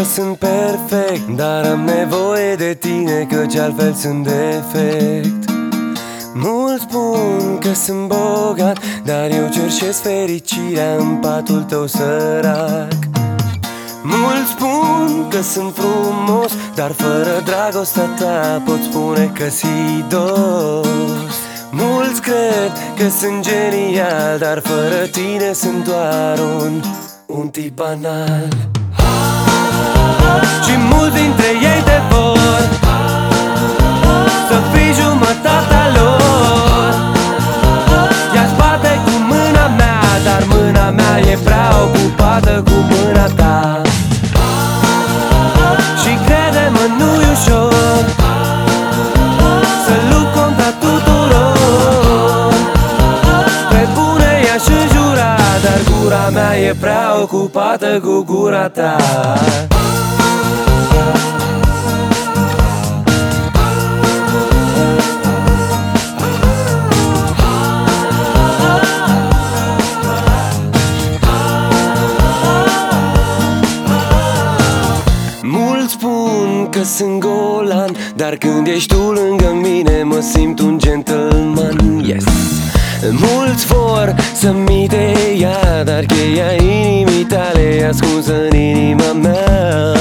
că sunt perfect Dar am nevoie de tine Căci altfel sunt defect. Mulți spun că sunt bogat Dar eu cerșesc fericirea în patul tău sărac. Mulți spun că sunt frumos Dar fără dragostea ta pot spune că si dos. Mulți cred că sunt genial Dar fără tine sunt doar un, un tip banal Și mulți dintre ei te vor Dar gura mea e prea ocupată cu gura ta. Mulți spun că sunt golan Dar când ești tu lângă mine Mă simt un gentleman, yes Mulți vor să-mi de ea Dar cheia inimii tale e ascunsă în inima mea.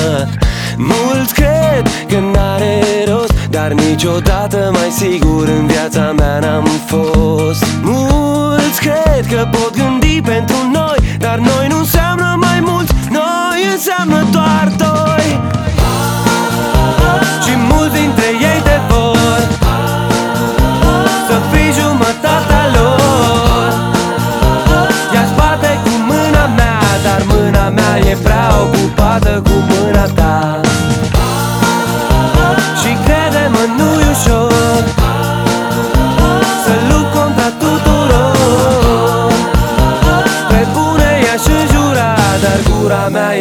Mulți cred că n-are rost Dar niciodată mai sigur în viața mea n-am fost. Mulți cred că pot gândi pentru noi Dar noi nu înseamnă mai mult. Noi înseamnă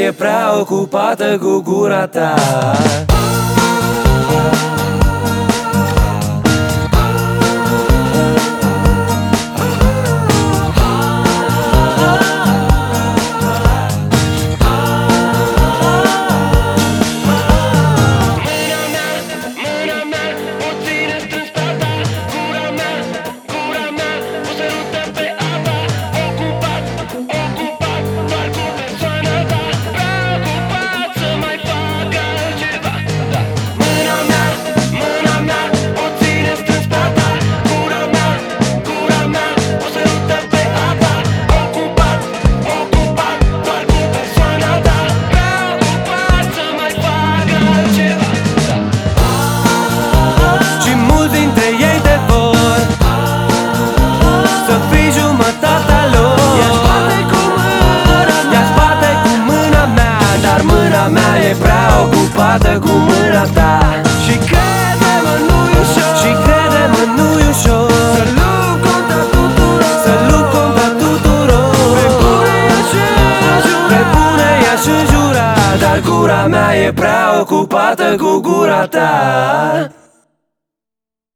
e prea ocupată cu gura ta ocupată cu mâna ta. Și crede-mă, nu-i ușor. Și crede-mă, nu-i ușor. Să lupt contra tuturor. Să lupt contra tuturor. Pe bune i-aș înjura. Pe bune i-aș înjura. Dar gura mea e prea ocupată cu gura ta